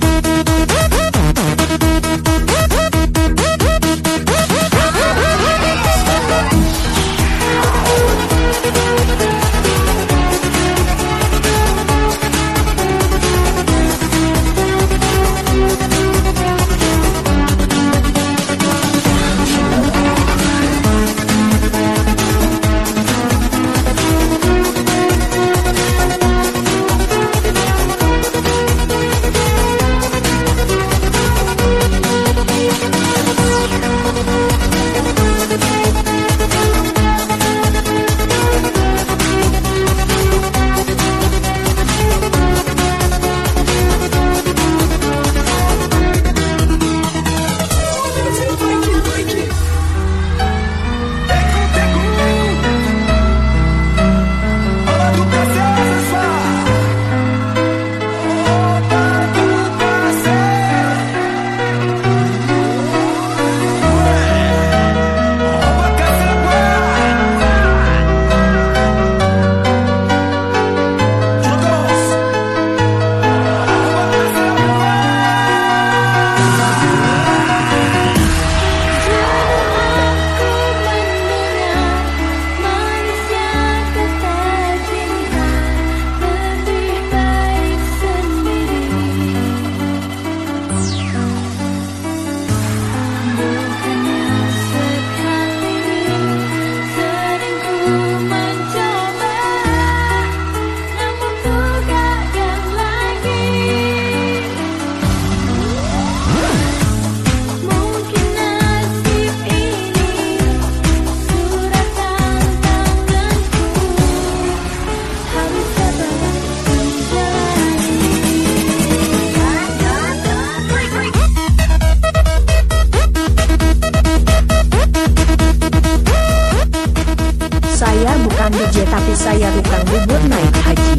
Thank you. Saya tukang bubur naik haji.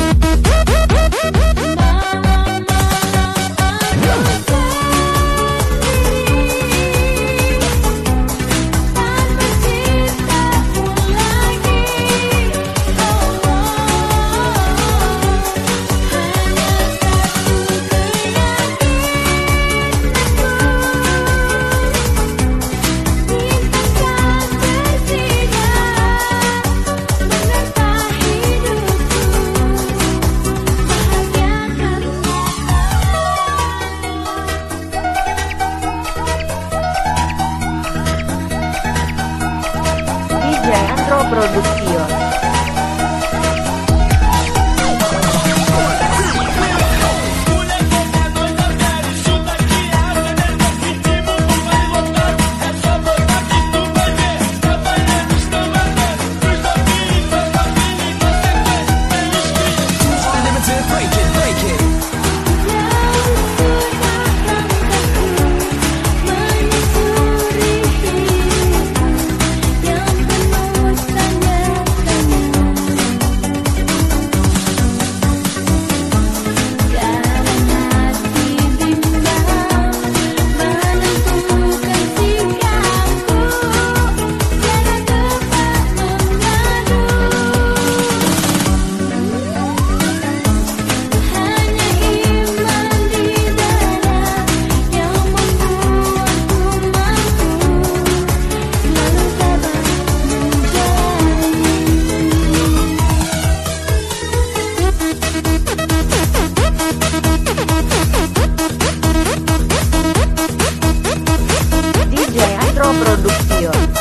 dobrou do pior. Producción.